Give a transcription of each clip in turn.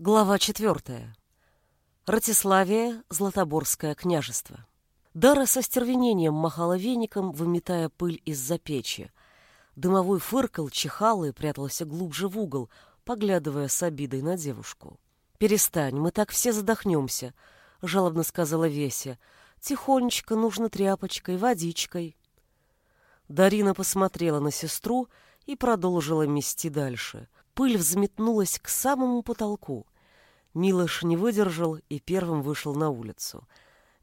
Глава четвертая. Ратиславия, Златоборское княжество. Дара со стервенением махала веником, выметая пыль из-за печи. Дымовой фыркал, чихал и прятался глубже в угол, поглядывая с обидой на девушку. «Перестань, мы так все задохнемся», — жалобно сказала Веся. «Тихонечко, нужно тряпочкой, водичкой». Дарина посмотрела на сестру и продолжила мести дальше — Пыль взметнулась к самому потолку. Милош не выдержал и первым вышел на улицу.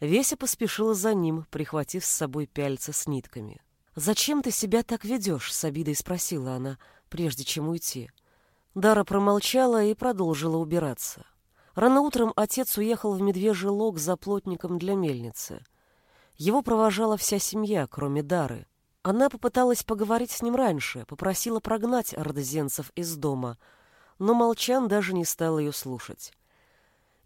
Веся поспешила за ним, прихватив с собой пяльца с нитками. «Зачем ты себя так ведешь?» — с обидой спросила она, прежде чем уйти. Дара промолчала и продолжила убираться. Рано утром отец уехал в Медвежий лог за плотником для мельницы. Его провожала вся семья, кроме Дары. Она попыталась поговорить с ним раньше, попросила прогнать ордезенцев из дома, но Молчан даже не стал ее слушать.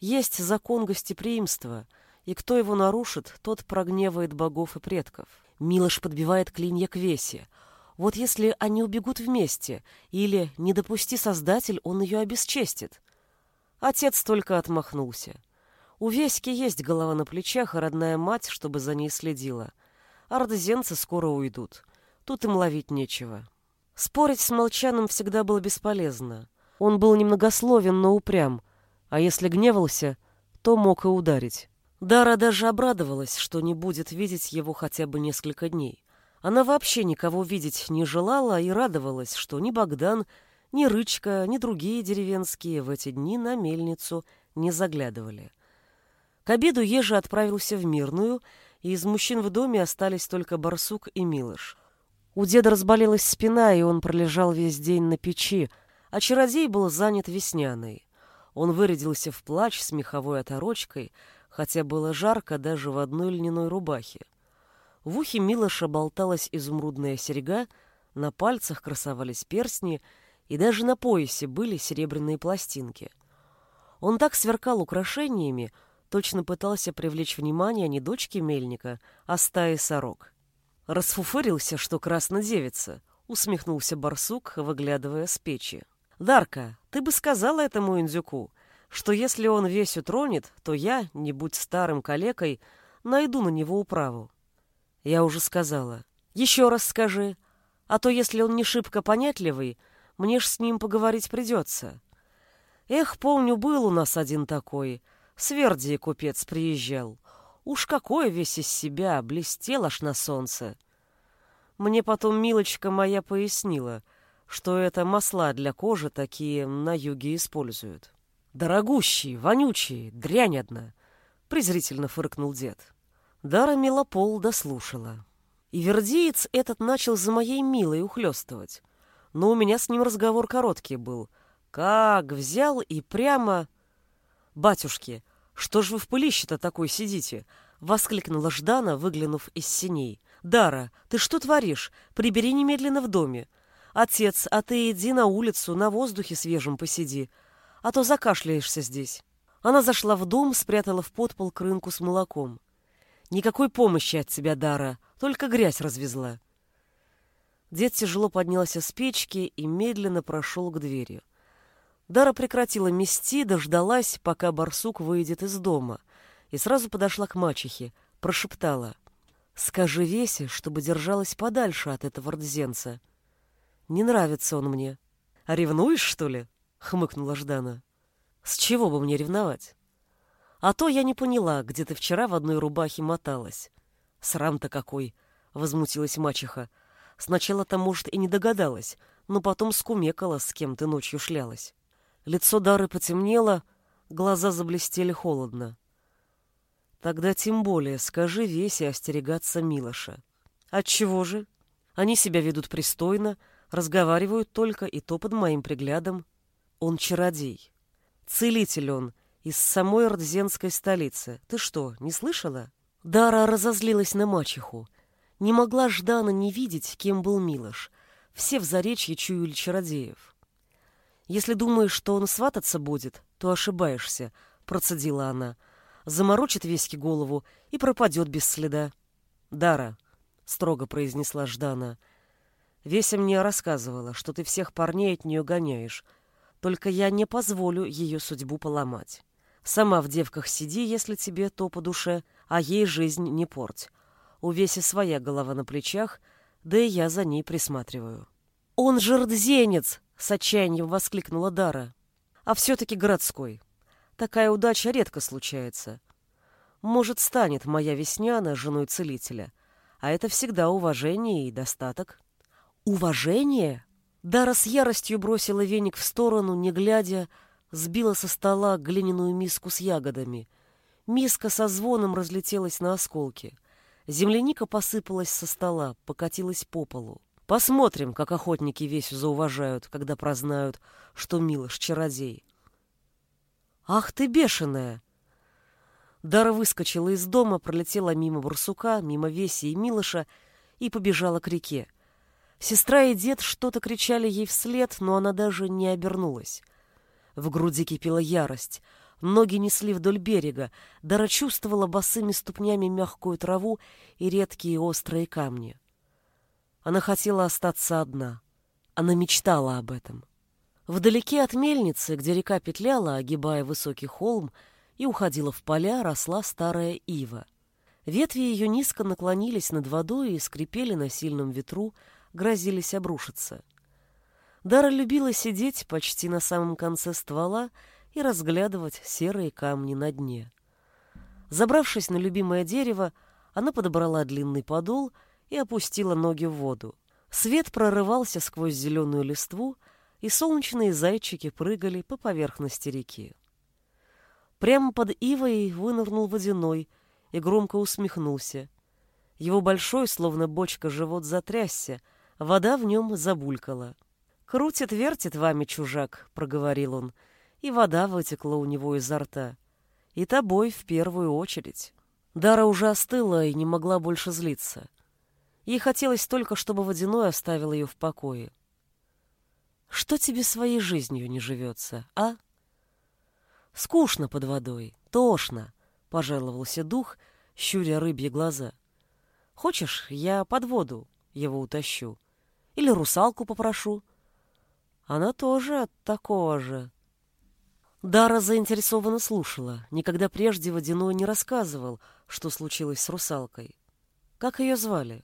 Есть закон гостеприимства, и кто его нарушит, тот прогневает богов и предков. Милош подбивает клинья к весе. Вот если они убегут вместе, или, не допусти Создатель, он ее обесчестит. Отец только отмахнулся. У Веськи есть голова на плечах, и родная мать, чтобы за ней следила — Ардезенцы скоро уйдут. Тут им ловить нечего. Спорить с Молчаном всегда было бесполезно. Он был немногословен, но упрям, а если гневался, то мог и ударить. Дара даже обрадовалась, что не будет видеть его хотя бы несколько дней. Она вообще никого видеть не желала и радовалась, что ни Богдан, ни Рычка, ни другие деревенские в эти дни на мельницу не заглядывали. К обеду Ежа отправился в Мирную и из мужчин в доме остались только барсук и Милыш. У деда разболелась спина, и он пролежал весь день на печи, а чародей был занят весняной. Он вырядился в плащ с меховой оторочкой, хотя было жарко даже в одной льняной рубахе. В ухе Милоша болталась изумрудная серьга, на пальцах красовались перстни, и даже на поясе были серебряные пластинки. Он так сверкал украшениями, точно пытался привлечь внимание не дочки мельника, а стаи сорок. Расфуфырился, что краснодевица, усмехнулся барсук, выглядывая с печи. «Дарка, ты бы сказала этому индюку, что если он весь утронет, то я, не будь старым калекой, найду на него управу». Я уже сказала. «Еще раз скажи, а то если он не шибко понятливый, мне ж с ним поговорить придется». Эх, помню, был у нас один такой — с Вердии купец приезжал. Уж какой весь из себя, блестел аж на солнце. Мне потом Милочка моя пояснила, что это масла для кожи такие на юге используют. Дорогущие, вонючие, дрянь одна, презрительно фыркнул дед. Дара Милопол дослушала. И вердиец этот начал за моей милой ухлёстывать. Но у меня с ним разговор короткий был. Как взял и прямо... Батюшки, «Что ж вы в пылище-то такой сидите?» — воскликнула Ждана, выглянув из синей. «Дара, ты что творишь? Прибери немедленно в доме. Отец, а ты иди на улицу, на воздухе свежем посиди, а то закашляешься здесь». Она зашла в дом, спрятала в подпол крынку с молоком. «Никакой помощи от тебя, Дара, только грязь развезла». Дед тяжело поднялся с печки и медленно прошел к двери. Дара прекратила мести, дождалась, пока барсук выйдет из дома, и сразу подошла к мачехе, прошептала. «Скажи Весе, чтобы держалась подальше от этого рдзенца. Не нравится он мне». «А ревнуешь, что ли?» — хмыкнула Ждана. «С чего бы мне ревновать?» «А то я не поняла, где ты вчера в одной рубахе моталась». «Срам-то какой!» — возмутилась мачеха. «Сначала-то, может, и не догадалась, но потом скумекала, с кем ты ночью шлялась». Лицо Дары потемнело, глаза заблестели холодно. Тогда тем более скажи Весе остерегаться Милоша. Отчего же? Они себя ведут пристойно, разговаривают только и то под моим приглядом. Он чародей. Целитель он, из самой Рдзенской столицы. Ты что, не слышала? Дара разозлилась на мачеху. Не могла Ждана не видеть, кем был Милош. Все в заречье чуяли чародеев. Если думаешь, что он свататься будет, то ошибаешься, процедила она. Заморочит Веське голову и пропадет без следа. Дара, строго произнесла Ждана. Веся мне рассказывала, что ты всех парней от нее гоняешь. Только я не позволю ее судьбу поломать. Сама в девках сиди, если тебе то по душе, а ей жизнь не порть. У Веси своя голова на плечах, да и я за ней присматриваю. «Он же рдзенец!» — с отчаянием воскликнула Дара. «А все-таки городской. Такая удача редко случается. Может, станет моя Весняна женой целителя. А это всегда уважение и достаток». «Уважение?» Дара с яростью бросила веник в сторону, не глядя, сбила со стола глиняную миску с ягодами. Миска со звоном разлетелась на осколки. Земляника посыпалась со стола, покатилась по полу. Посмотрим, как охотники весь зауважают, когда прознают, что Милош чародей. «Ах ты бешеная!» Дара выскочила из дома, пролетела мимо Барсука, мимо Веси и Милоша и побежала к реке. Сестра и дед что-то кричали ей вслед, но она даже не обернулась. В груди кипела ярость. Ноги несли вдоль берега. Дара чувствовала босыми ступнями мягкую траву и редкие острые камни. Она хотела остаться одна. Она мечтала об этом. Вдалеке от мельницы, где река петляла, огибая высокий холм, и уходила в поля, росла старая ива. Ветви ее низко наклонились над водой и скрипели на сильном ветру, грозились обрушиться. Дара любила сидеть почти на самом конце ствола и разглядывать серые камни на дне. Забравшись на любимое дерево, она подобрала длинный подол и опустила ноги в воду. Свет прорывался сквозь зеленую листву, и солнечные зайчики прыгали по поверхности реки. Прямо под ивой вынырнул водяной и громко усмехнулся. Его большой, словно бочка, живот затрясся, вода в нем забулькала. «Крутит-вертит вами, чужак», — проговорил он, и вода вытекла у него изо рта. «И тобой в первую очередь». Дара уже остыла и не могла больше злиться. Ей хотелось только, чтобы Водяной оставил ее в покое. «Что тебе своей жизнью не живется, а?» «Скучно под водой, тошно», — пожаловался дух, щуря рыбьи глаза. «Хочешь, я под воду его утащу? Или русалку попрошу?» Она тоже от такого же. Дара заинтересованно слушала. Никогда прежде Водяной не рассказывал, что случилось с русалкой. Как ее звали?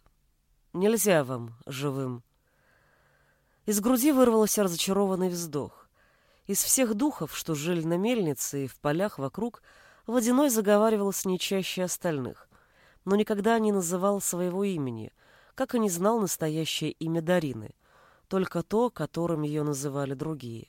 Нельзя вам, живым. Из груди вырвался разочарованный вздох. Из всех духов, что жили на мельнице и в полях вокруг, Водяной заговаривал с ней чаще остальных, но никогда не называл своего имени, как и не знал настоящее имя Дарины — только то, которым ее называли другие.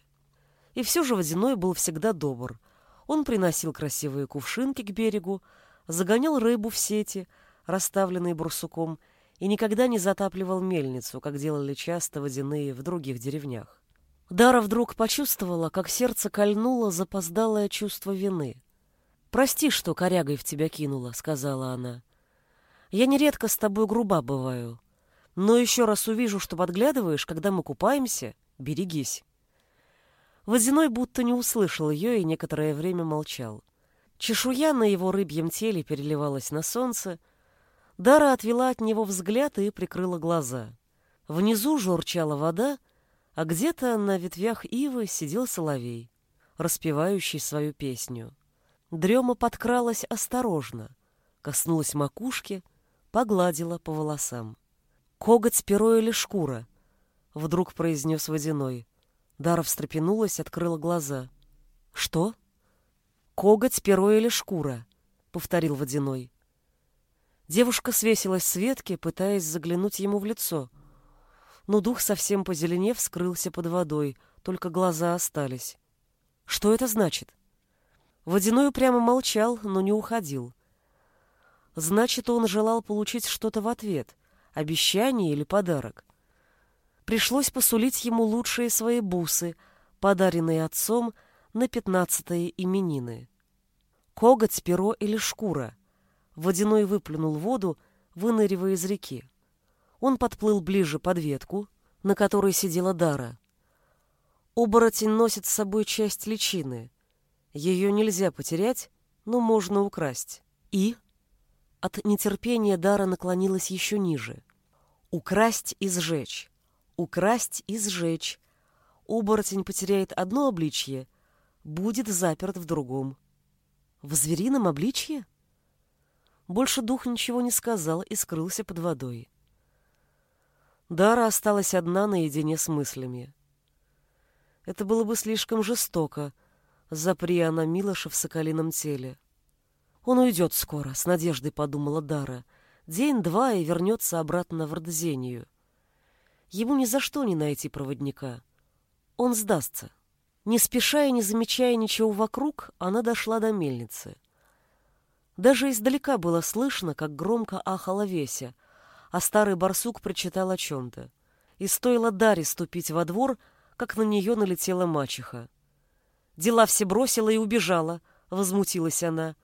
И все же Водяной был всегда добр. Он приносил красивые кувшинки к берегу, загонял рыбу в сети, расставленные брусуком, и никогда не затапливал мельницу, как делали часто водяные в других деревнях. Дара вдруг почувствовала, как сердце кольнуло запоздалое чувство вины. «Прости, что корягой в тебя кинула», — сказала она. «Я нередко с тобой груба бываю. Но еще раз увижу, что подглядываешь, когда мы купаемся, берегись. Водяной будто не услышал ее и некоторое время молчал. Чешуя на его рыбьем теле переливалась на солнце. Дара отвела от него взгляд и прикрыла глаза. Внизу журчала вода, а где-то на ветвях ивы сидел соловей, распевающий свою песню. Дрема подкралась осторожно, коснулась макушки, погладила по волосам. «Коготь, перо или шкура?» — вдруг произнес Водяной. Дара встрепенулась, открыла глаза. «Что?» «Коготь, перо или шкура?» — повторил Водяной. Девушка свесилась с ветки, пытаясь заглянуть ему в лицо. Но дух, совсем позеленев, скрылся под водой, только глаза остались. «Что это значит?» Водяной прямо молчал, но не уходил. Значит, он желал получить что-то в ответ — обещание или подарок. Пришлось посулить ему лучшие свои бусы, подаренные отцом на пятнадцатые именины. Коготь, перо или шкура. Водяной выплюнул воду, выныривая из реки. Он подплыл ближе под ветку, на которой сидела Дара. Оборотень носит с собой часть личины. Ее нельзя потерять, но можно украсть. И... От нетерпения Дара наклонилась еще ниже. Украсть и сжечь. Украсть и сжечь. оборотень потеряет одно обличье, будет заперт в другом. В зверином обличье? Больше дух ничего не сказал и скрылся под водой. Дара осталась одна наедине с мыслями. Это было бы слишком жестоко, запри она Милоша в соколином теле. Он уйдет скоро, с надеждой подумала Дара. День-два и вернется обратно в Ордзению. Ему ни за что не найти проводника. Он сдастся. Не спеша и не замечая ничего вокруг, она дошла до мельницы. Даже издалека было слышно, как громко ахала Веся, а старый барсук прочитал о чем-то. И стоило Даре ступить во двор, как на нее налетела мачеха. «Дела все бросила и убежала», — возмутилась она.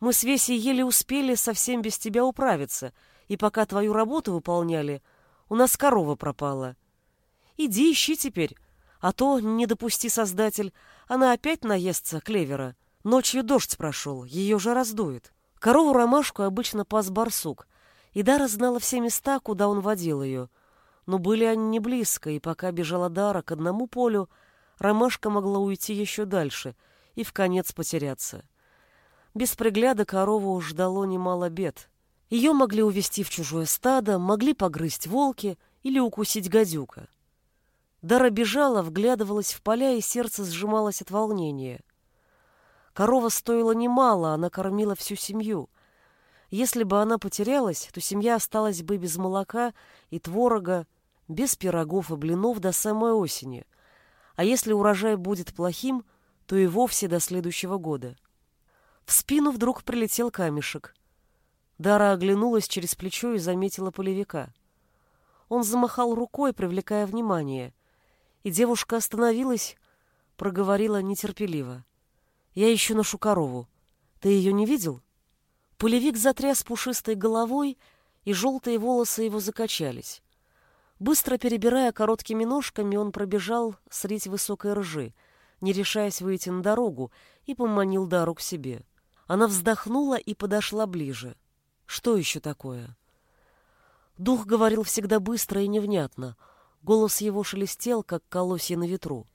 «Мы с Весей еле успели совсем без тебя управиться, и пока твою работу выполняли, у нас корова пропала. Иди ищи теперь, а то, не допусти создатель, она опять наестся клевера. Ночью дождь прошел, ее же раздует. Корову-ромашку обычно пас барсук, и Дара знала все места, куда он водил ее. Но были они не близко, и пока бежала Дара к одному полю, ромашка могла уйти еще дальше и в конец потеряться. Без пригляда корову ждало немало бед. Ее могли увести в чужое стадо, могли погрызть волки или укусить гадюка. Дара бежала, вглядывалась в поля, и сердце сжималось от волнения. Корова стоила немало, она кормила всю семью. Если бы она потерялась, то семья осталась бы без молока и творога, без пирогов и блинов до самой осени. А если урожай будет плохим, то и вовсе до следующего года. В спину вдруг прилетел камешек. Дара оглянулась через плечо и заметила полевика. Он замахал рукой, привлекая внимание — и девушка остановилась, проговорила нетерпеливо. «Я ищу нашу корову. Ты ее не видел?» Полевик затряс пушистой головой, и желтые волосы его закачались. Быстро перебирая короткими ножками, он пробежал средь высокой ржи, не решаясь выйти на дорогу, и поманил Дару к себе. Она вздохнула и подошла ближе. Что еще такое? Дух говорил всегда быстро и невнятно — Голос его шелестел, как колосья на ветру.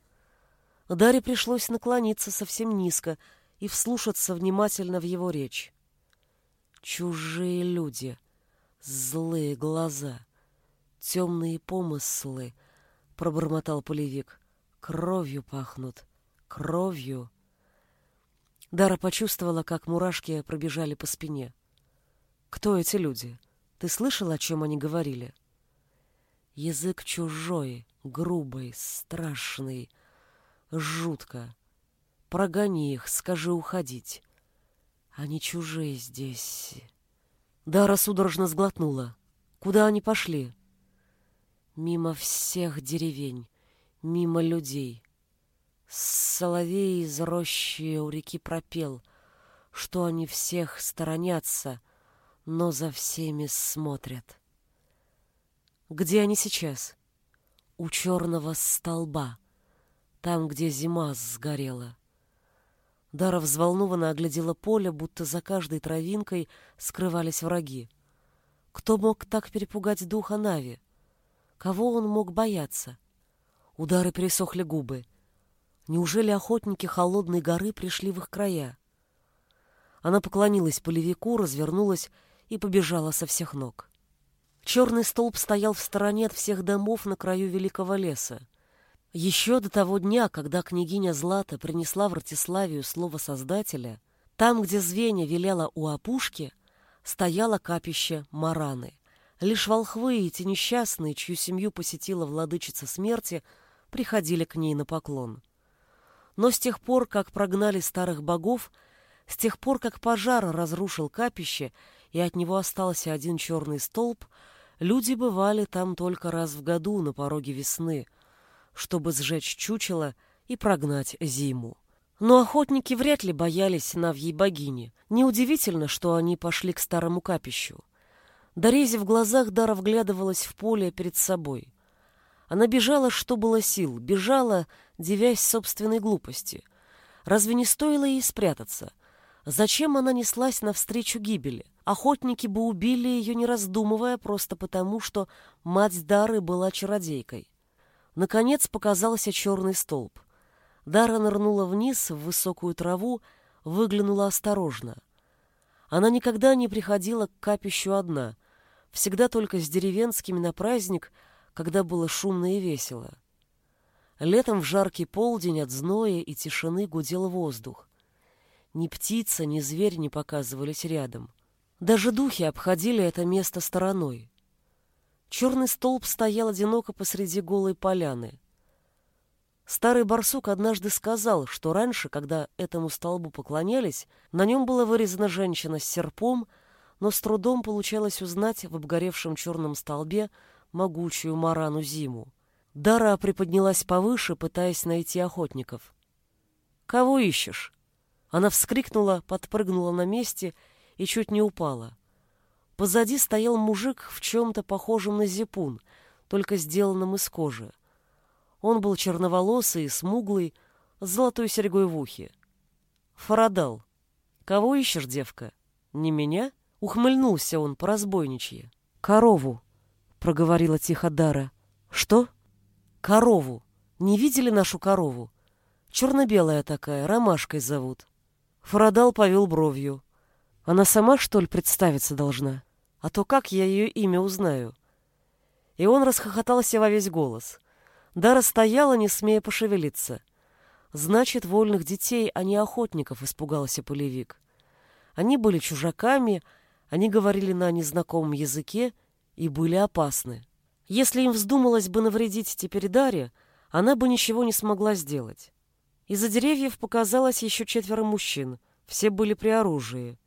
Даре пришлось наклониться совсем низко и вслушаться внимательно в его речь. «Чужие люди, злые глаза, темные помыслы», — пробормотал полевик. «Кровью пахнут, кровью». Дара почувствовала, как мурашки пробежали по спине. «Кто эти люди? Ты слышал, о чем они говорили?» Язык чужой, грубый, страшный, жутко. Прогони их, скажи уходить. Они чужие здесь. Дара судорожно сглотнула. Куда они пошли? Мимо всех деревень, мимо людей. Соловей из рощи у реки пропел, что они всех сторонятся, но за всеми смотрят. Где они сейчас? У черного столба, там, где зима сгорела. Дара взволнованно оглядела поле, будто за каждой травинкой скрывались враги. Кто мог так перепугать духа Нави? Кого он мог бояться? Удары пересохли губы. Неужели охотники Холодной горы пришли в их края? Она поклонилась полевику, развернулась и побежала со всех ног. Черный столб стоял в стороне от всех домов на краю великого леса. Еще до того дня, когда княгиня Злата принесла в Ратиславию слово Создателя, там, где звенья велела у опушки, стояло капище Мараны. Лишь волхвы и эти несчастные, чью семью посетила владычица смерти, приходили к ней на поклон. Но с тех пор, как прогнали старых богов, с тех пор, как пожар разрушил капище, и от него остался один черный столб, Люди бывали там только раз в году на пороге весны, чтобы сжечь чучело и прогнать зиму. Но охотники вряд ли боялись навьей богини. Неудивительно, что они пошли к старому капищу. Дорези в глазах Дара вглядывалась в поле перед собой. Она бежала, что было сил, бежала, девясь собственной глупости. Разве не стоило ей спрятаться? Зачем она неслась навстречу гибели? Охотники бы убили ее, не раздумывая, просто потому, что мать Дары была чародейкой. Наконец показался черный столб. Дара нырнула вниз в высокую траву, выглянула осторожно. Она никогда не приходила к капищу одна, всегда только с деревенскими на праздник, когда было шумно и весело. Летом в жаркий полдень от зноя и тишины гудел воздух. Ни птица, ни зверь не показывались рядом. Даже духи обходили это место стороной. Черный столб стоял одиноко посреди голой поляны. Старый барсук однажды сказал, что раньше, когда этому столбу поклонялись, на нем была вырезана женщина с серпом, но с трудом получалось узнать в обгоревшем черном столбе могучую Марану Зиму. Дара приподнялась повыше, пытаясь найти охотников. «Кого ищешь?» Она вскрикнула, подпрыгнула на месте и чуть не упала. Позади стоял мужик в чем-то похожем на зипун, только сделанном из кожи. Он был черноволосый и смуглый, с золотой серьгой в ухе. Фарадал. «Кого ищешь, девка? Не меня?» Ухмыльнулся он по разбойничье. «Корову», — проговорила тихо Дара. «Что?» «Корову. Не видели нашу корову? Черно-белая такая, ромашкой зовут». Фарадал повел бровью. «Она сама, что ли, представиться должна?» А то как я ее имя узнаю? И он расхохотался во весь голос. Дара стояла, не смея пошевелиться. Значит, вольных детей, а не охотников, испугался полевик. Они были чужаками, они говорили на незнакомом языке и были опасны. Если им вздумалось бы навредить теперь Даре, она бы ничего не смогла сделать. Из-за деревьев показалось еще четверо мужчин. Все были при оружии.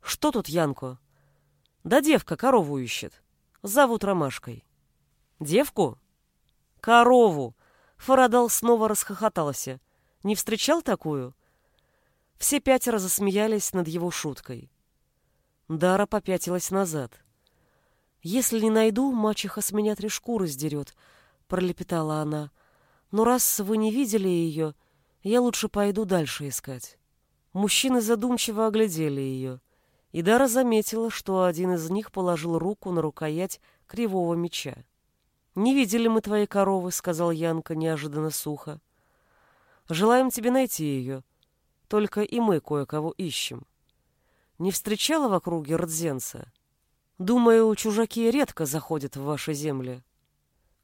«Что тут, Янко?» Да девка корову ищет. Зовут Ромашкой. Девку? Корову. Фарадал снова расхохотался. Не встречал такую? Все пятеро засмеялись над его шуткой. Дара попятилась назад. «Если не найду, мачеха с меня три шкуры сдерет», — пролепетала она. «Но раз вы не видели ее, я лучше пойду дальше искать». Мужчины задумчиво оглядели ее. И Дара заметила, что один из них положил руку на рукоять кривого меча. «Не видели мы твоей коровы», — сказал Янка неожиданно сухо. «Желаем тебе найти ее. Только и мы кое-кого ищем. Не встречала в округе Рдзенца? Думаю, чужаки редко заходят в ваши земли».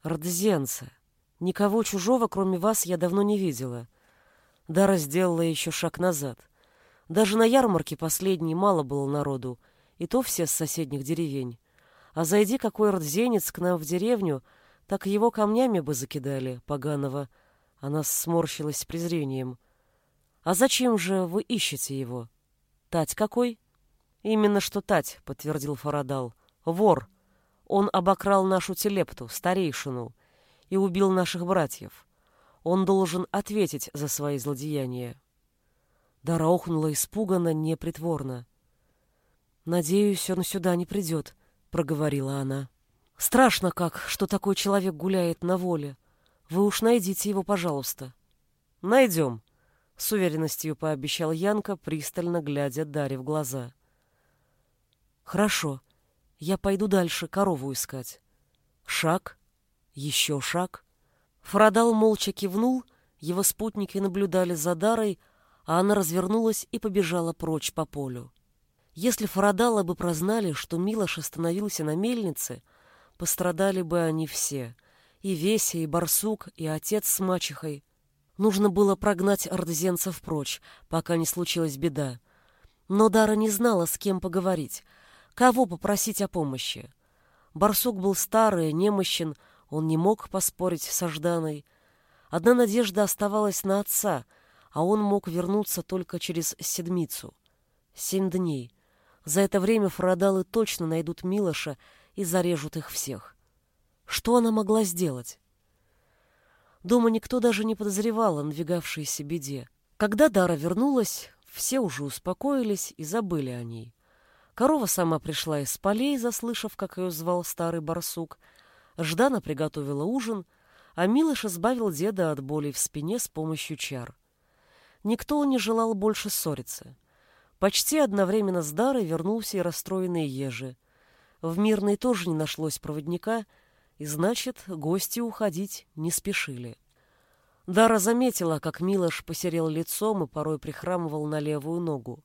«Рдзенца. Никого чужого, кроме вас, я давно не видела». Дара сделала еще шаг назад — даже на ярмарке последней мало было народу, и то все с соседних деревень. А зайди какой рдзенец к нам в деревню, так его камнями бы закидали, поганого. Она сморщилась с презрением. «А зачем же вы ищете его?» «Тать какой?» «Именно что Тать», — подтвердил Фарадал. «Вор. Он обокрал нашу телепту, старейшину, и убил наших братьев. Он должен ответить за свои злодеяния». Дара охнула испуганно, непритворно. «Надеюсь, он сюда не придет», — проговорила она. «Страшно как, что такой человек гуляет на воле. Вы уж найдите его, пожалуйста». «Найдем», — с уверенностью пообещал Янка, пристально глядя Даре в глаза. «Хорошо. Я пойду дальше корову искать». Шаг. Еще шаг. Фрадал молча кивнул, его спутники наблюдали за Дарой, а она развернулась и побежала прочь по полю. Если Фарадалы бы прознали, что Милош остановился на мельнице, пострадали бы они все. И Веся, и Барсук, и отец с мачехой. Нужно было прогнать ордзенцев прочь, пока не случилась беда. Но Дара не знала, с кем поговорить, кого попросить о помощи. Барсук был старый, немощен, он не мог поспорить с Жданой. Одна надежда оставалась на отца — а он мог вернуться только через седмицу. Семь дней. За это время фарадалы точно найдут Милоша и зарежут их всех. Что она могла сделать? Дома никто даже не подозревал о надвигавшейся беде. Когда Дара вернулась, все уже успокоились и забыли о ней. Корова сама пришла из полей, заслышав, как ее звал старый барсук. Ждана приготовила ужин, а Милош избавил деда от боли в спине с помощью чар. Никто не желал больше ссориться. Почти одновременно с Дарой вернулся и расстроенный Ежи. В Мирной тоже не нашлось проводника, и значит, гости уходить не спешили. Дара заметила, как Милош посерел лицом и порой прихрамывал на левую ногу.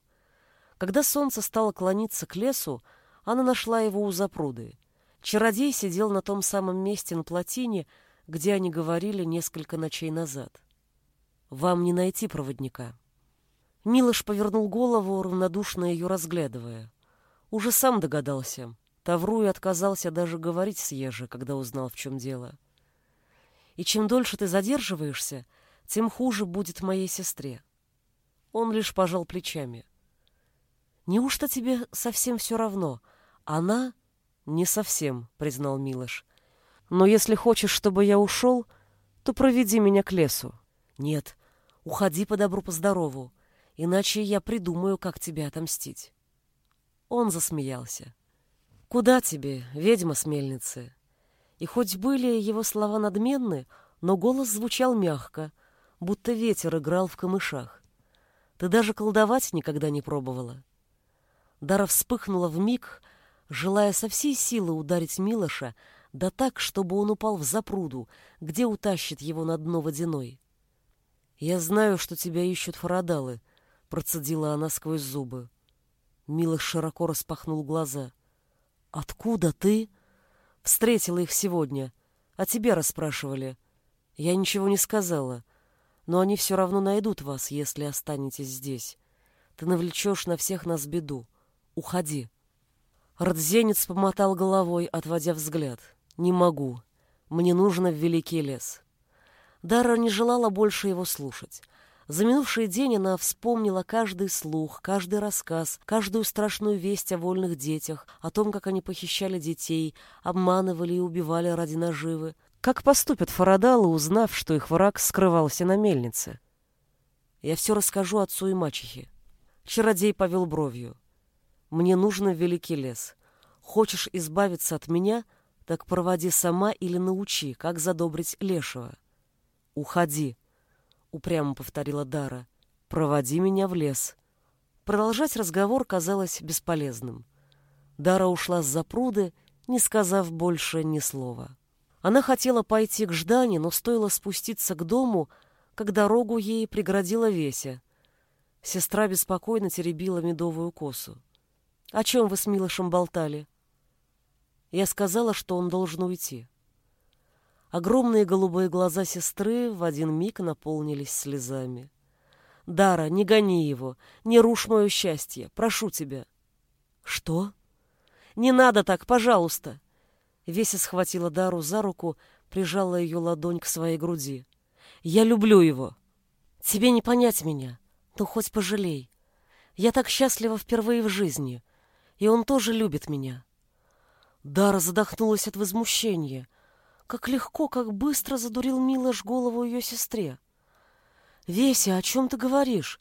Когда солнце стало клониться к лесу, она нашла его у запруды. Чародей сидел на том самом месте на плотине, где они говорили несколько ночей назад. «Вам не найти проводника». Милош повернул голову, равнодушно ее разглядывая. Уже сам догадался. Тавруй отказался даже говорить с Ежи, когда узнал, в чем дело. «И чем дольше ты задерживаешься, тем хуже будет моей сестре». Он лишь пожал плечами. «Неужто тебе совсем все равно? Она...» «Не совсем», — признал Милош. «Но если хочешь, чтобы я ушел, то проведи меня к лесу». «Нет, уходи по добру, по здорову, иначе я придумаю, как тебе отомстить». Он засмеялся. «Куда тебе, ведьма с мельницы?» И хоть были его слова надменны, но голос звучал мягко, будто ветер играл в камышах. «Ты даже колдовать никогда не пробовала». Дара вспыхнула в миг, желая со всей силы ударить Милоша, да так, чтобы он упал в запруду, где утащит его на дно водяной. «Я знаю, что тебя ищут фарадалы», — процедила она сквозь зубы. Милош широко распахнул глаза. «Откуда ты?» «Встретила их сегодня. А тебя расспрашивали. Я ничего не сказала. Но они все равно найдут вас, если останетесь здесь. Ты навлечешь на всех нас беду. Уходи». Родзенец помотал головой, отводя взгляд. «Не могу. Мне нужно в Великий лес». Дара не желала больше его слушать. За минувший день она вспомнила каждый слух, каждый рассказ, каждую страшную весть о вольных детях, о том, как они похищали детей, обманывали и убивали ради наживы. Как поступят фарадалы, узнав, что их враг скрывался на мельнице? Я все расскажу отцу и мачехе. Чародей повел бровью. Мне нужно в великий лес. Хочешь избавиться от меня, так проводи сама или научи, как задобрить лешего. Уходи, упрямо повторила Дара. Проводи меня в лес. Продолжать разговор казалось бесполезным. Дара ушла с запруды, не сказав больше ни слова. Она хотела пойти к Ждане, но стоило спуститься к дому, как дорогу ей преградила Веся. Сестра беспокойно теребила медовую косу. О чем вы с Милошем болтали? Я сказала, что он должен уйти. Огромные голубые глаза сестры в один миг наполнились слезами. Дара, не гони его, не рушь мое счастье, прошу тебя. Что? Не надо так, пожалуйста. Веся схватила Дару за руку, прижала ее ладонь к своей груди. Я люблю его. Тебе не понять меня, но хоть пожалей. Я так счастлива впервые в жизни и он тоже любит меня. Дара задохнулась от возмущения. Как легко, как быстро задурил Милош голову ее сестре. «Веся, о чем ты говоришь?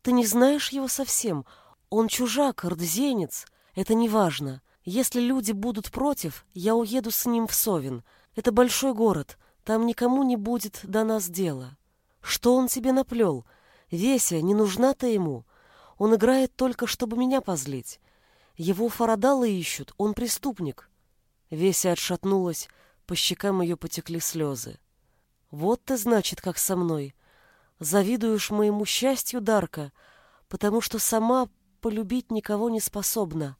Ты не знаешь его совсем. Он чужак, рдзенец. Это не важно. Если люди будут против, я уеду с ним в Совин. Это большой город. Там никому не будет до нас дела. Что он тебе наплел? Веся, не нужна ты ему. Он играет только, чтобы меня позлить. Его фарадалы ищут, он преступник. Веся отшатнулась, по щекам ее потекли слезы. Вот ты, значит, как со мной. Завидуешь моему счастью, Дарка, потому что сама полюбить никого не способна.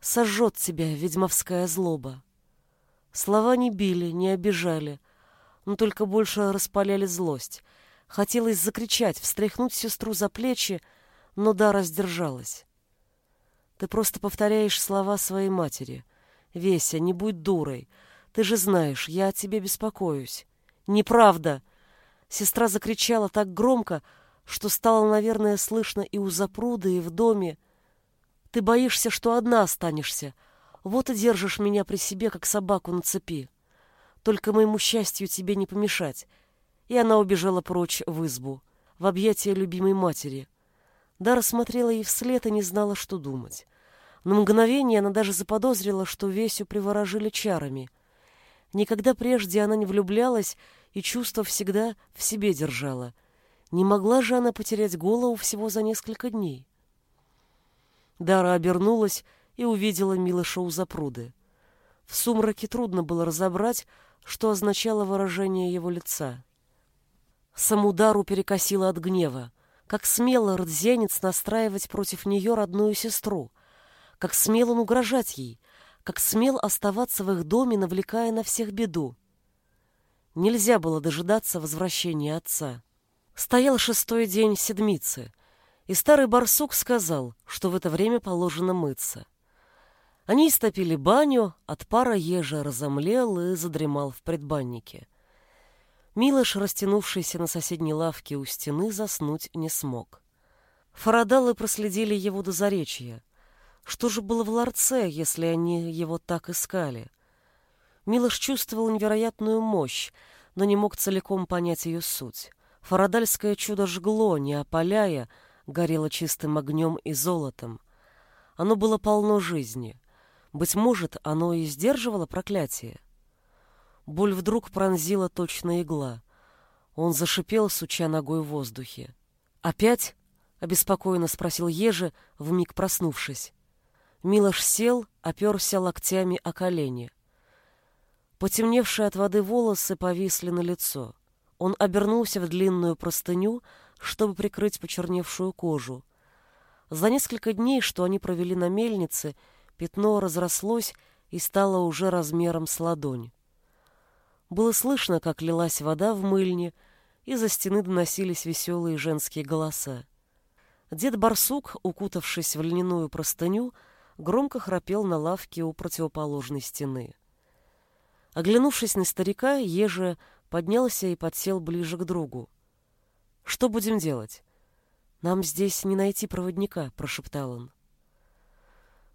Сожжет тебя ведьмовская злоба. Слова не били, не обижали, но только больше распаляли злость. Хотелось закричать, встряхнуть сестру за плечи, но Дара сдержалась. Ты просто повторяешь слова своей матери. Веся, не будь дурой. Ты же знаешь, я о тебе беспокоюсь. Неправда. Сестра закричала так громко, что стало, наверное, слышно и у запруды, и в доме. Ты боишься, что одна останешься. Вот и держишь меня при себе, как собаку на цепи. Только моему счастью тебе не помешать. И она убежала прочь в избу, в объятия любимой матери. Дара смотрела ей вслед и не знала, что думать. На мгновение она даже заподозрила, что Весю приворожили чарами. Никогда прежде она не влюблялась и чувства всегда в себе держала. Не могла же она потерять голову всего за несколько дней. Дара обернулась и увидела Милыша у запруды. В сумраке трудно было разобрать, что означало выражение его лица. Самудару перекосило от гнева. Как смело рдзенец настраивать против нее родную сестру. Как смело он угрожать ей. Как смел оставаться в их доме, навлекая на всех беду. Нельзя было дожидаться возвращения отца. Стоял шестой день седмицы, и старый барсук сказал, что в это время положено мыться. Они истопили баню, от пара ежа разомлел и задремал в предбаннике. Милош, растянувшийся на соседней лавке у стены, заснуть не смог. Фарадалы проследили его до заречья. Что же было в ларце, если они его так искали? Милош чувствовал невероятную мощь, но не мог целиком понять ее суть. Фарадальское чудо жгло, не опаляя, горело чистым огнем и золотом. Оно было полно жизни. Быть может, оно и сдерживало проклятие. Боль вдруг пронзила точно игла. Он зашипел, суча ногой в воздухе. «Опять?» — обеспокоенно спросил Ежи, вмиг проснувшись. Милош сел, оперся локтями о колени. Потемневшие от воды волосы повисли на лицо. Он обернулся в длинную простыню, чтобы прикрыть почерневшую кожу. За несколько дней, что они провели на мельнице, — Пятно разрослось и стало уже размером с ладонь. Было слышно, как лилась вода в мыльне, и за стены доносились веселые женские голоса. Дед Барсук, укутавшись в льняную простыню, громко храпел на лавке у противоположной стены. Оглянувшись на старика, Ежи поднялся и подсел ближе к другу. «Что будем делать?» «Нам здесь не найти проводника», — прошептал он.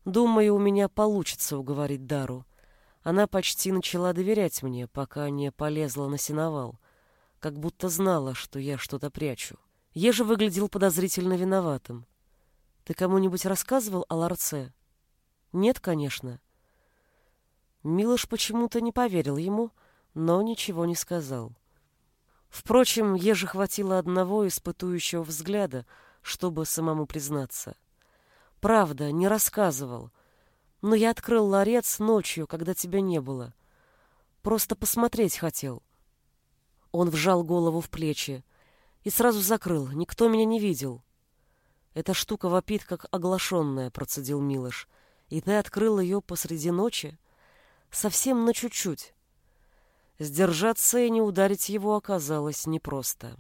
Думаю, у меня получится уговорить Дару. Она почти начала доверять мне, пока не полезла на сеновал, как будто знала, что я что-то прячу. Ежа выглядел подозрительно виноватым. Ты кому-нибудь рассказывал о ларце? Нет, конечно. Милош почему-то не поверил ему, но ничего не сказал. Впрочем, еже хватило одного испытующего взгляда, чтобы самому признаться — Правда, не рассказывал. Но я открыл ларец ночью, когда тебя не было. Просто посмотреть хотел. Он вжал голову в плечи и сразу закрыл. Никто меня не видел. Эта штука вопит, как оглашенная, процедил Милош. И ты открыл ее посреди ночи? Совсем на чуть-чуть. Сдержаться и не ударить его оказалось непросто.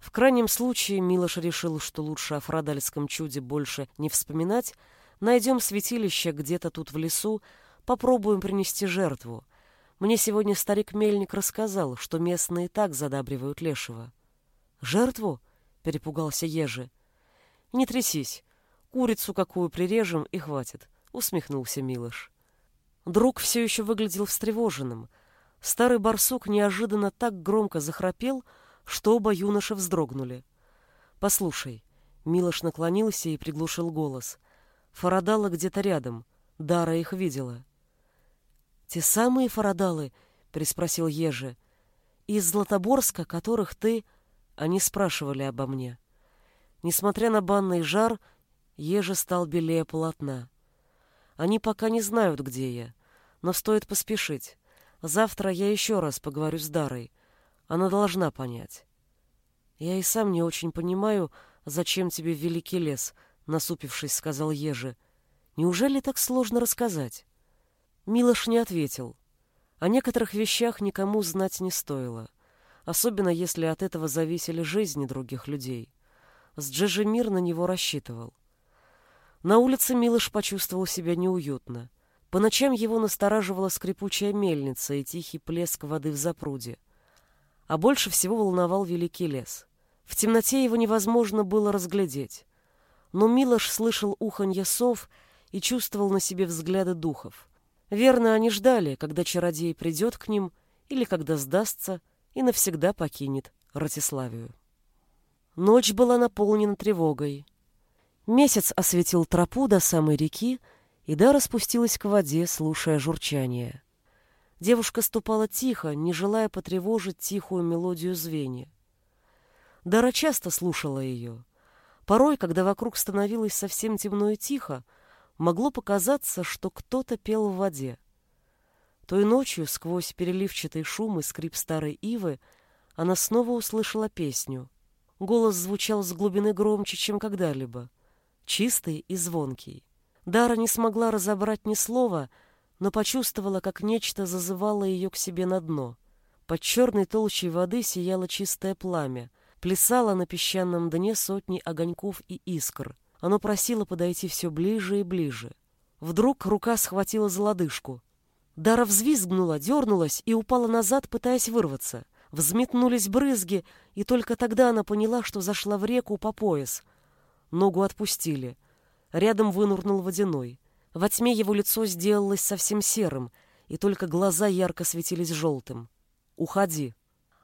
В крайнем случае Милош решил, что лучше о фрадальском чуде больше не вспоминать, найдем святилище где-то тут в лесу, попробуем принести жертву. Мне сегодня старик-мельник рассказал, что местные так задабривают лешего. «Жертву?» — перепугался Ежи. «Не трясись. Курицу какую прирежем и хватит», — усмехнулся Милош. Друг все еще выглядел встревоженным. Старый барсук неожиданно так громко захрапел, что оба юноши вздрогнули. «Послушай», — Милош наклонился и приглушил голос. «Фарадала где-то рядом. Дара их видела». «Те самые фарадалы?» — переспросил Ежи. «Из Златоборска, которых ты...» Они спрашивали обо мне. Несмотря на банный жар, Ежи стал белее полотна. Они пока не знают, где я, но стоит поспешить. Завтра я еще раз поговорю с Дарой. Она должна понять. Я и сам не очень понимаю, зачем тебе великий лес, насупившись, сказал Ежи. Неужели так сложно рассказать? Милош не ответил. О некоторых вещах никому знать не стоило, особенно если от этого зависели жизни других людей. С Джежемир на него рассчитывал. На улице Милош почувствовал себя неуютно. По ночам его настораживала скрипучая мельница и тихий плеск воды в запруде а больше всего волновал великий лес. В темноте его невозможно было разглядеть. Но Милош слышал уханье сов и чувствовал на себе взгляды духов. Верно, они ждали, когда чародей придет к ним или когда сдастся и навсегда покинет Ратиславию. Ночь была наполнена тревогой. Месяц осветил тропу до самой реки, и Дара спустилась к воде, слушая журчание. Девушка ступала тихо, не желая потревожить тихую мелодию звенья. Дара часто слушала ее. Порой, когда вокруг становилось совсем темно и тихо, могло показаться, что кто-то пел в воде. Той ночью, сквозь переливчатый шум и скрип старой ивы, она снова услышала песню. Голос звучал с глубины громче, чем когда-либо, чистый и звонкий. Дара не смогла разобрать ни слова, но почувствовала, как нечто зазывало ее к себе на дно. Под черной толщей воды сияло чистое пламя, плясало на песчаном дне сотни огоньков и искр. Оно просило подойти все ближе и ближе. Вдруг рука схватила за лодыжку. Дара взвизгнула, дернулась и упала назад, пытаясь вырваться. Взметнулись брызги, и только тогда она поняла, что зашла в реку по пояс. Ногу отпустили. Рядом вынурнул водяной. Во тьме его лицо сделалось совсем серым, и только глаза ярко светились желтым. «Уходи!»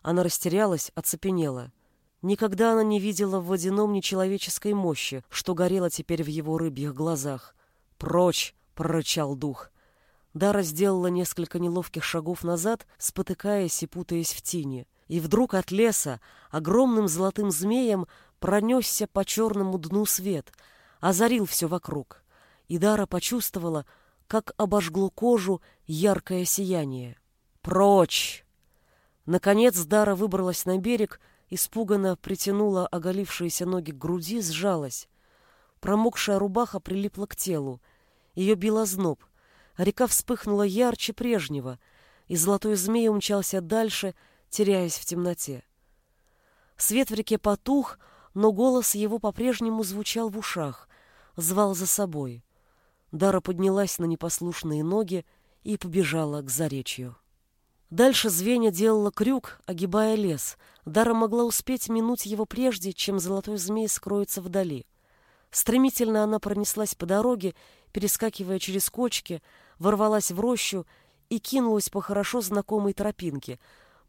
Она растерялась, оцепенела. Никогда она не видела в водяном нечеловеческой мощи, что горело теперь в его рыбьих глазах. «Прочь!» — прорычал дух. Дара сделала несколько неловких шагов назад, спотыкаясь и путаясь в тени. И вдруг от леса огромным золотым змеем пронесся по черному дну свет, озарил все вокруг. И Дара почувствовала, как обожгло кожу яркое сияние. «Прочь!» Наконец Дара выбралась на берег, испуганно притянула оголившиеся ноги к груди, сжалась. Промокшая рубаха прилипла к телу. Ее била зноб — Река вспыхнула ярче прежнего, и золотой змей умчался дальше, теряясь в темноте. Свет в реке потух, но голос его по-прежнему звучал в ушах, звал за собой. Дара поднялась на непослушные ноги и побежала к заречью. Дальше звенья делала крюк, огибая лес. Дара могла успеть минуть его прежде, чем золотой змей скроется вдали. Стремительно она пронеслась по дороге, перескакивая через кочки, ворвалась в рощу и кинулась по хорошо знакомой тропинке,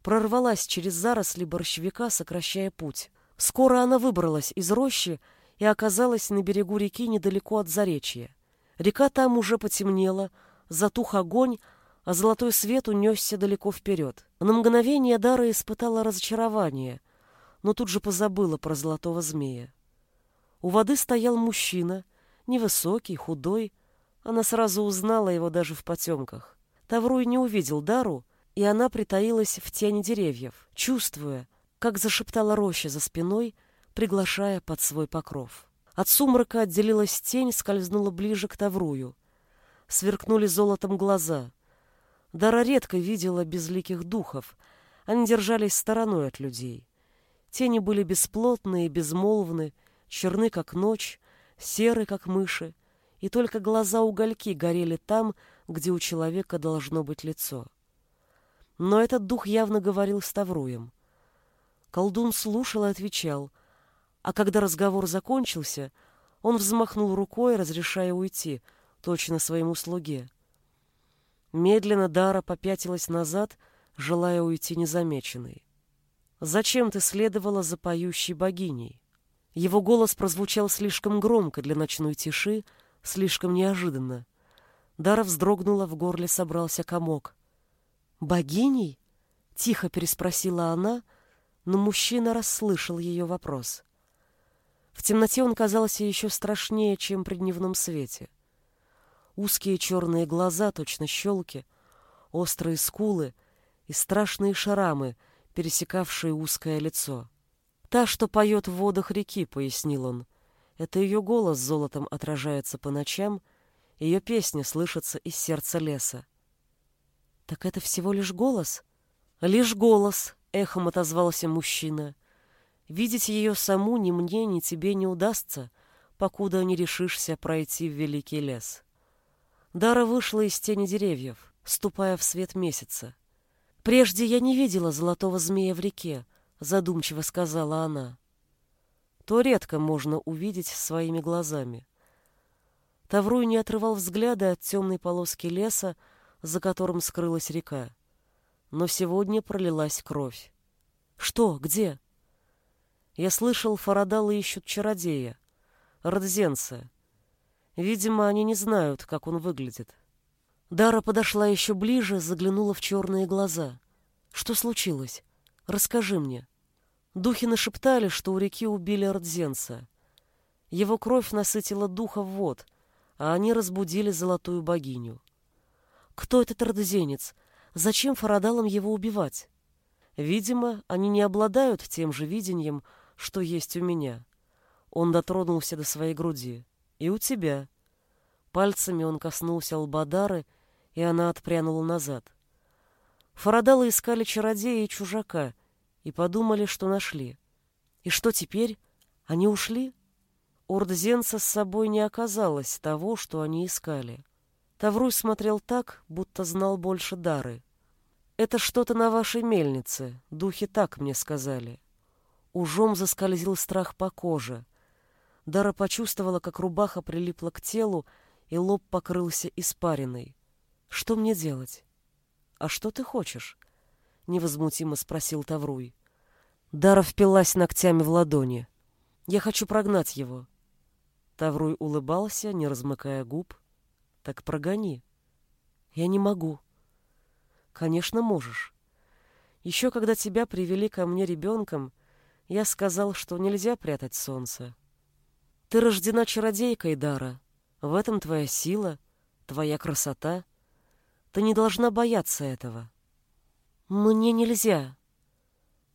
прорвалась через заросли борщевика, сокращая путь. Скоро она выбралась из рощи и оказалась на берегу реки недалеко от заречья. Река там уже потемнела, затух огонь, а золотой свет унесся далеко вперед. На мгновение Дара испытала разочарование, но тут же позабыла про золотого змея. У воды стоял мужчина, невысокий, худой, она сразу узнала его даже в потемках. Тавруй не увидел Дару, и она притаилась в тени деревьев, чувствуя, как зашептала роща за спиной, приглашая под свой покров. От сумрака отделилась тень, скользнула ближе к Таврую. Сверкнули золотом глаза. Дара редко видела безликих духов. Они держались стороной от людей. Тени были бесплотные, безмолвны, черны, как ночь, серы, как мыши, и только глаза-угольки горели там, где у человека должно быть лицо. Но этот дух явно говорил с Тавруем. Колдун слушал и отвечал, а когда разговор закончился, он взмахнул рукой, разрешая уйти, точно своему слуге. Медленно Дара попятилась назад, желая уйти незамеченной. «Зачем ты следовала за поющей богиней?» Его голос прозвучал слишком громко для ночной тиши, слишком неожиданно. Дара вздрогнула, в горле собрался комок. «Богиней?» — тихо переспросила она, но мужчина расслышал ее вопрос. В темноте он казался еще страшнее, чем при дневном свете. Узкие черные глаза, точно щелки, острые скулы и страшные шарамы, пересекавшие узкое лицо. «Та, что поет в водах реки», — пояснил он, — это ее голос золотом отражается по ночам, ее песня слышится из сердца леса. «Так это всего лишь голос?» «Лишь голос», — эхом отозвался мужчина. «Видеть ее саму ни мне, ни тебе не удастся, покуда не решишься пройти в великий лес». Дара вышла из тени деревьев, ступая в свет месяца. «Прежде я не видела золотого змея в реке», — задумчиво сказала она то редко можно увидеть своими глазами. Тавруй не отрывал взгляда от темной полоски леса, за которым скрылась река. Но сегодня пролилась кровь. «Что? Где?» Я слышал, фарадалы ищут чародея, Родзенца. Видимо, они не знают, как он выглядит. Дара подошла еще ближе, заглянула в черные глаза. «Что случилось? Расскажи мне». Духи нашептали, что у реки убили Родзенца. Его кровь насытила духов вод, а они разбудили золотую богиню. Кто этот родзенец? Зачем Фарадалам его убивать? Видимо, они не обладают тем же видением, что есть у меня. Он дотронулся до своей груди. И у тебя. Пальцами он коснулся лбадары, и она отпрянула назад. Фарадалы искали чародея и чужака и подумали, что нашли. И что теперь? Они ушли? Ордзенца с собой не оказалось того, что они искали. Тавруй смотрел так, будто знал больше дары. «Это что-то на вашей мельнице, духи так мне сказали». Ужом заскользил страх по коже. Дара почувствовала, как рубаха прилипла к телу, и лоб покрылся испариной. «Что мне делать?» «А что ты хочешь?» — невозмутимо спросил Тавруй. Дара впилась ногтями в ладони. «Я хочу прогнать его». Тавруй улыбался, не размыкая губ. «Так прогони». «Я не могу». Конечно, можешь. Еще когда тебя привели ко мне ребенком, я сказал, что нельзя прятать солнце. Ты рождена чародейкой, Дара. В этом твоя сила, твоя красота. Ты не должна бояться этого. Мне нельзя.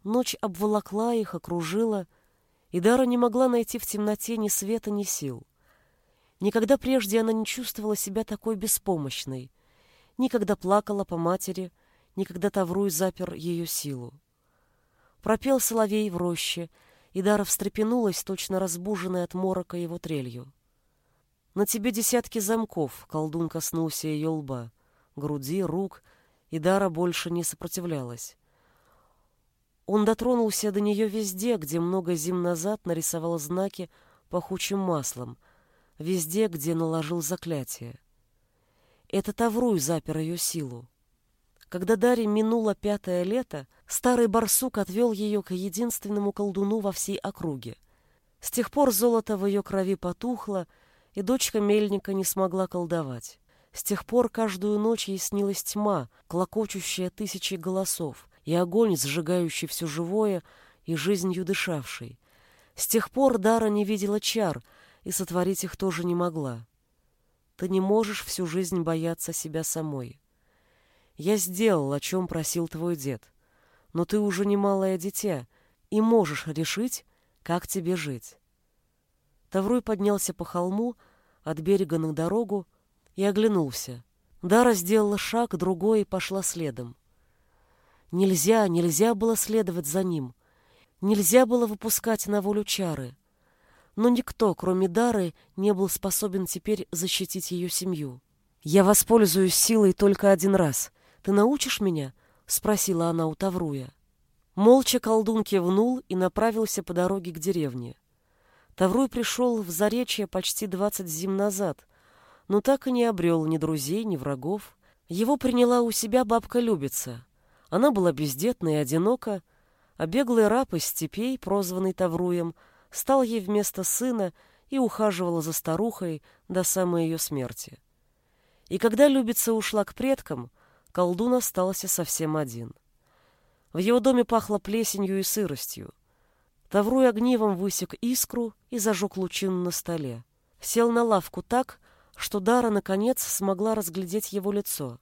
Ночь обволокла их, окружила, и Дара не могла найти в темноте ни света, ни сил. Никогда прежде она не чувствовала себя такой беспомощной — никогда плакала по матери, никогда Тавруй запер ее силу. Пропел соловей в роще, и Дара встрепенулась, точно разбуженная от морока его трелью. «На тебе десятки замков», — колдун коснулся ее лба, груди, рук, и Дара больше не сопротивлялась. Он дотронулся до нее везде, где много зим назад нарисовал знаки пахучим маслом, везде, где наложил заклятие. Это Тавруй запер ее силу. Когда Дарья минуло пятое лето, старый барсук отвел ее к единственному колдуну во всей округе. С тех пор золото в ее крови потухло, и дочка мельника не смогла колдовать. С тех пор каждую ночь ей снилась тьма, клокочущая тысячи голосов, и огонь, сжигающий все живое и жизнью дышавший. С тех пор Дара не видела чар, и сотворить их тоже не могла. Ты не можешь всю жизнь бояться себя самой. Я сделал, о чем просил твой дед. Но ты уже не малое дитя и можешь решить, как тебе жить. Тавруй поднялся по холму от берега на дорогу и оглянулся. Дара сделала шаг, другой и пошла следом. Нельзя, нельзя было следовать за ним. Нельзя было выпускать на волю чары но никто, кроме Дары, не был способен теперь защитить ее семью. «Я воспользуюсь силой только один раз. Ты научишь меня?» — спросила она у Тавруя. Молча колдун кивнул и направился по дороге к деревне. Тавруй пришел в Заречье почти двадцать зим назад, но так и не обрел ни друзей, ни врагов. Его приняла у себя бабка Любица. Она была бездетна и одинока, а беглый раб из степей, прозванный Тавруем, — стал ей вместо сына и ухаживала за старухой до самой ее смерти. И когда Любица ушла к предкам, колдун остался совсем один. В его доме пахло плесенью и сыростью. Тавруй огнивом высек искру и зажег лучину на столе. Сел на лавку так, что Дара, наконец, смогла разглядеть его лицо.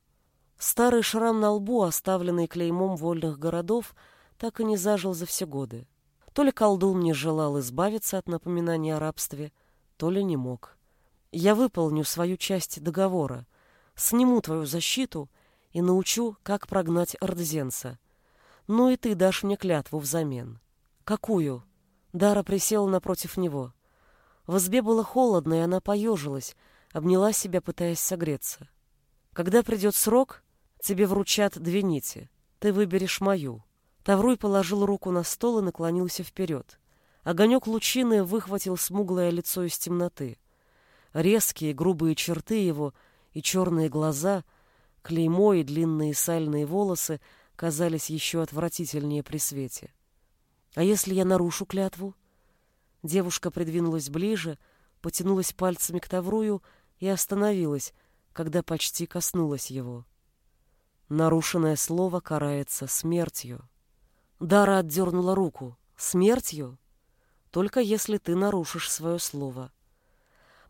Старый шрам на лбу, оставленный клеймом вольных городов, так и не зажил за все годы. То ли колдун не желал избавиться от напоминания о рабстве, то ли не мог. Я выполню свою часть договора, сниму твою защиту и научу, как прогнать ордзенца. Ну и ты дашь мне клятву взамен. Какую? Дара присела напротив него. В избе было холодно, и она поежилась, обняла себя, пытаясь согреться. Когда придет срок, тебе вручат две нити. Ты выберешь мою. Тавруй положил руку на стол и наклонился вперед. Огонек лучины выхватил смуглое лицо из темноты. Резкие, грубые черты его и черные глаза, клеймо и длинные сальные волосы казались еще отвратительнее при свете. «А если я нарушу клятву?» Девушка придвинулась ближе, потянулась пальцами к Таврую и остановилась, когда почти коснулась его. Нарушенное слово карается смертью. Дара отдернула руку. Смертью? Только если ты нарушишь свое слово.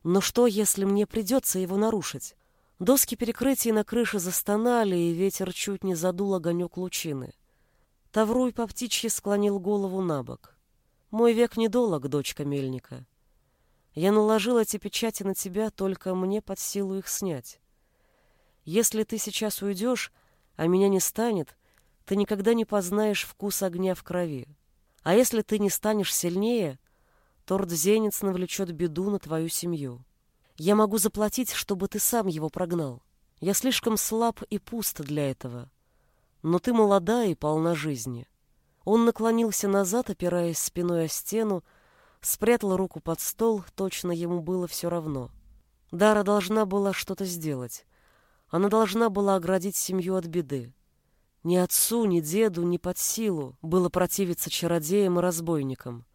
Но что, если мне придется его нарушить? Доски перекрытий на крыше застонали, и ветер чуть не задул огонек лучины. Тавруй по птичьи склонил голову на бок. «Мой век недолог, дочка мельника. Я наложил эти печати на тебя, только мне под силу их снять. Если ты сейчас уйдешь, а меня не станет, ты никогда не познаешь вкус огня в крови. А если ты не станешь сильнее, то Рдзенец навлечет беду на твою семью. Я могу заплатить, чтобы ты сам его прогнал. Я слишком слаб и пуст для этого. Но ты молода и полна жизни. Он наклонился назад, опираясь спиной о стену, спрятал руку под стол, точно ему было все равно. Дара должна была что-то сделать. Она должна была оградить семью от беды. Ни отцу, ни деду, ни под силу было противиться чародеям и разбойникам.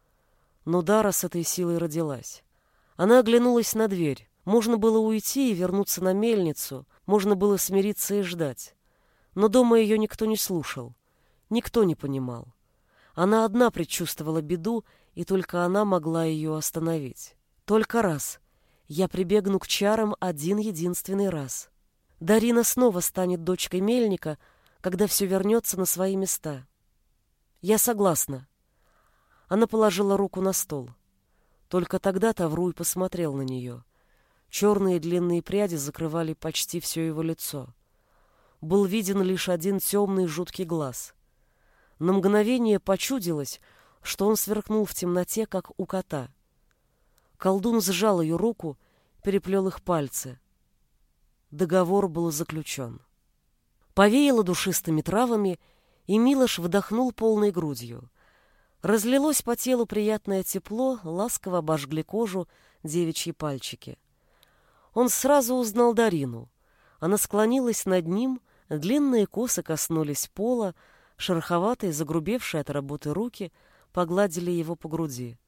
Но Дара с этой силой родилась. Она оглянулась на дверь. Можно было уйти и вернуться на мельницу, можно было смириться и ждать. Но дома ее никто не слушал, никто не понимал. Она одна предчувствовала беду, и только она могла ее остановить. Только раз. Я прибегну к чарам один единственный раз. Дарина снова станет дочкой мельника, когда все вернется на свои места. Я согласна. Она положила руку на стол. Только тогда Тавруй посмотрел на нее — Черные длинные пряди закрывали почти все его лицо. Был виден лишь один темный жуткий глаз. На мгновение почудилось, что он сверкнул в темноте, как у кота. Колдун сжал ее руку, переплел их пальцы. Договор был заключен. Повеяло душистыми травами, и Милош вдохнул полной грудью. Разлилось по телу приятное тепло, ласково обожгли кожу девичьи пальчики. Он сразу узнал Дарину. Она склонилась над ним, длинные косы коснулись пола, шероховатые, загрубевшие от работы руки, погладили его по груди.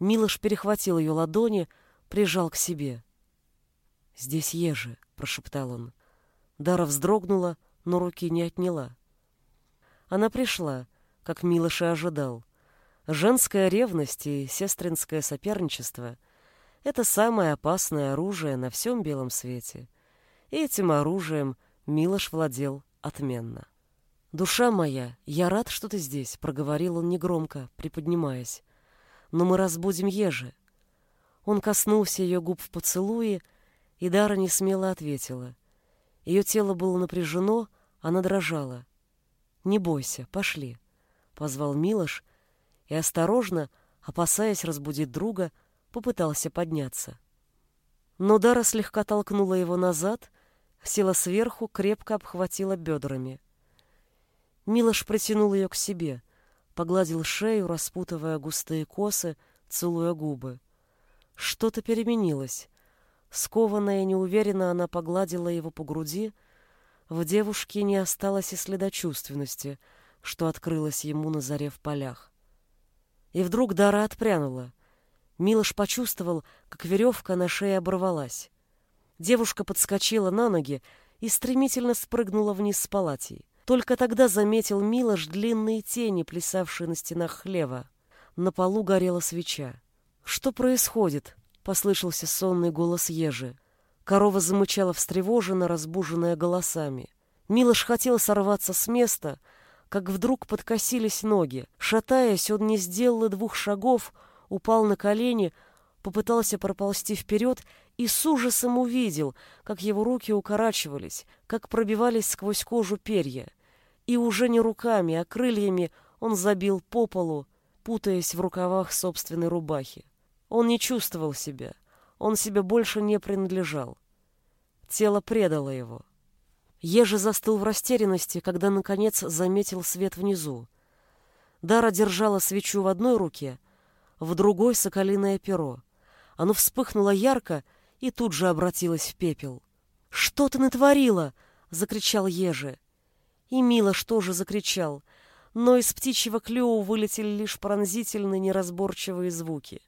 Милош перехватил ее ладони, прижал к себе. «Здесь ежи», — прошептал он. Дара вздрогнула, но руки не отняла. Она пришла, как Милош и ожидал. Женская ревность и сестринское соперничество — это самое опасное оружие на всем белом свете. И этим оружием Милош владел отменно. «Душа моя, я рад, что ты здесь», — проговорил он негромко, приподнимаясь. «Но мы разбудим ежи». Он коснулся ее губ в поцелуе, и Дара не смело ответила. Ее тело было напряжено, она дрожала. «Не бойся, пошли», — позвал Милош, и осторожно, опасаясь разбудить друга, — попытался подняться. Но Дара слегка толкнула его назад, села сверху, крепко обхватила бедрами. Милош протянул ее к себе, погладил шею, распутывая густые косы, целуя губы. Что-то переменилось. Скованная и неуверенно она погладила его по груди. В девушке не осталось и следа чувственности, что открылось ему на заре в полях. И вдруг Дара отпрянула — Милош почувствовал, как веревка на шее оборвалась. Девушка подскочила на ноги и стремительно спрыгнула вниз с палатей. Только тогда заметил Милош длинные тени, плясавшие на стенах хлева. На полу горела свеча. «Что происходит?» — послышался сонный голос ежи. Корова замычала встревоженно, разбуженная голосами. Милош хотел сорваться с места, как вдруг подкосились ноги. Шатаясь, он не сделал и двух шагов, упал на колени, попытался проползти вперед и с ужасом увидел, как его руки укорачивались, как пробивались сквозь кожу перья. И уже не руками, а крыльями он забил по полу, путаясь в рукавах собственной рубахи. Он не чувствовал себя, он себе больше не принадлежал. Тело предало его. Еже застыл в растерянности, когда, наконец, заметил свет внизу. Дара держала свечу в одной руке, в другой соколиное перо. Оно вспыхнуло ярко и тут же обратилось в пепел. «Что ты натворила?» — закричал Ежи. И Милош тоже закричал, но из птичьего клюва вылетели лишь пронзительные неразборчивые звуки.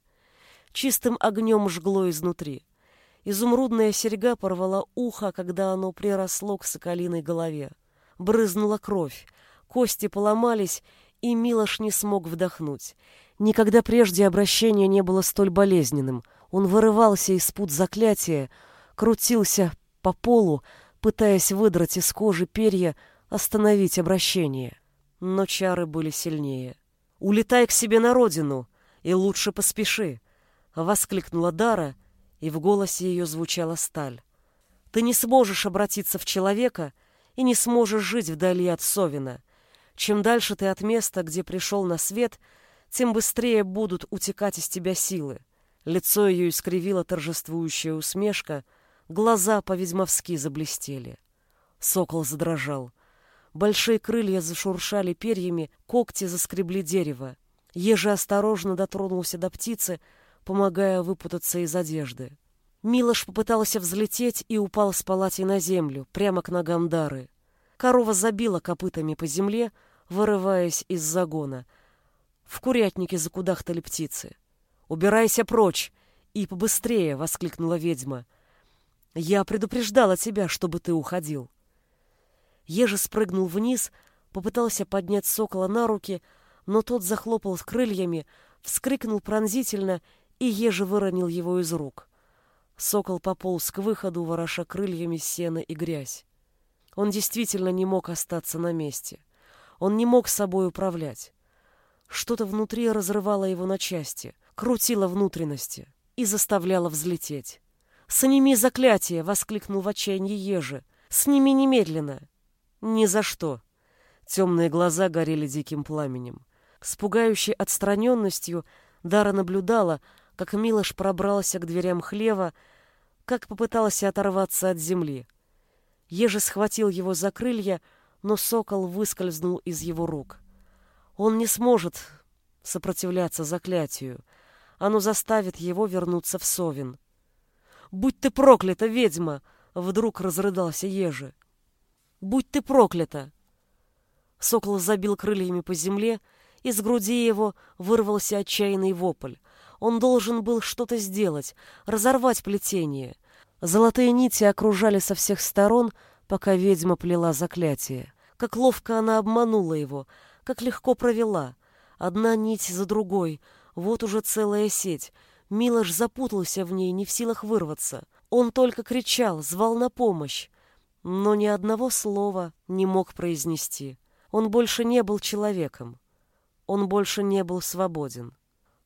Чистым огнем жгло изнутри. Изумрудная серьга порвала ухо, когда оно приросло к соколиной голове. Брызнула кровь, кости поломались, и Милош не смог вдохнуть. Никогда прежде обращение не было столь болезненным. Он вырывался из пут заклятия, крутился, по полу, пытаясь выдрать из кожи перья, остановить обращение. Но чары были сильнее. «Улетай к себе на родину, и лучше поспеши!» — воскликнула Дара, и в голосе ее звучала сталь. «Ты не сможешь обратиться в человека и не сможешь жить вдали от Совина. Чем дальше ты от места, где пришел на свет, тем быстрее будут утекать из тебя силы. Лицо ее искривила торжествующая усмешка, глаза по-ведьмовски заблестели. Сокол задрожал. Большие крылья зашуршали перьями, когти заскребли дерево. Ежи осторожно дотронулся до птицы, помогая выпутаться из одежды. Милош попытался взлететь и упал с палати на землю, прямо к ногам Дары. Корова забила копытами по земле, вырываясь из загона. В курятнике закудахтали птицы. «Убирайся прочь!» «И побыстрее!» — воскликнула ведьма. «Я предупреждала тебя, чтобы ты уходил». Ежи спрыгнул вниз, попытался поднять сокола на руки, но тот захлопал крыльями, вскрикнул пронзительно, и Ежи выронил его из рук. Сокол пополз к выходу, вороша крыльями сено и грязь. Он действительно не мог остаться на месте. Он не мог собой управлять. Что-то внутри разрывало его на части — крутила внутренности и заставляла взлететь. «Сними заклятие!» — воскликнул в отчаянии Ежи. «Сними немедленно!» «Ни за что!» Темные глаза горели диким пламенем. С пугающей отстраненностью Дара наблюдала, как Милош пробрался к дверям хлева, как попытался оторваться от земли. Ежи схватил его за крылья, но сокол выскользнул из его рук. Он не сможет сопротивляться заклятию — оно заставит его вернуться в Совин. «Будь ты проклята, ведьма!» — вдруг разрыдался Ежи. «Будь ты проклята!» Сокол забил крыльями по земле, из груди его вырвался отчаянный вопль. Он должен был что-то сделать, разорвать плетение. Золотые нити окружали со всех сторон, пока ведьма плела заклятие. Как ловко она обманула его, как легко провела. Одна нить за другой — вот уже целая сеть. Милош запутался в ней, не в силах вырваться. Он только кричал, звал на помощь, но ни одного слова не мог произнести. Он больше не был человеком. Он больше не был свободен.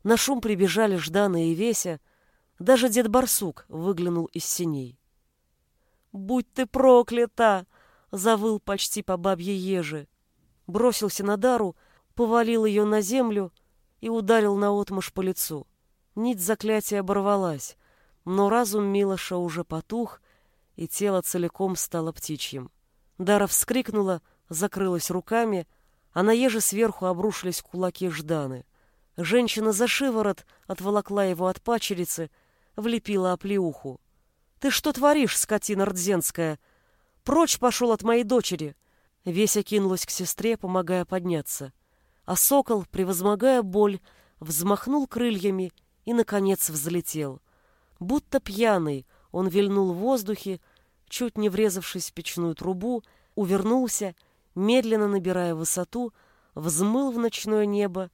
На шум прибежали Ждана и Веся. Даже дед Барсук выглянул из синей. «Будь ты проклята!» — завыл почти по бабье ежи. Бросился на Дару, повалил ее на землю и ударил наотмашь по лицу. Нить заклятия оборвалась, но разум Милоша уже потух, и тело целиком стало птичьим. Дара вскрикнула, закрылась руками, а на еже сверху обрушились кулаки Жданы. Женщина за шиворот отволокла его от пачерицы, влепила оплеуху. «Ты что творишь, скотина рдзенская? Прочь пошел от моей дочери!» Веся кинулась к сестре, помогая подняться а сокол, превозмогая боль, взмахнул крыльями и, наконец, взлетел. Будто пьяный, он вильнул в воздухе, чуть не врезавшись в печную трубу, увернулся, медленно набирая высоту, взмыл в ночное небо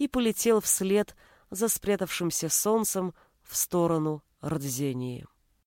и полетел вслед за спрятавшимся солнцем в сторону Рдзении.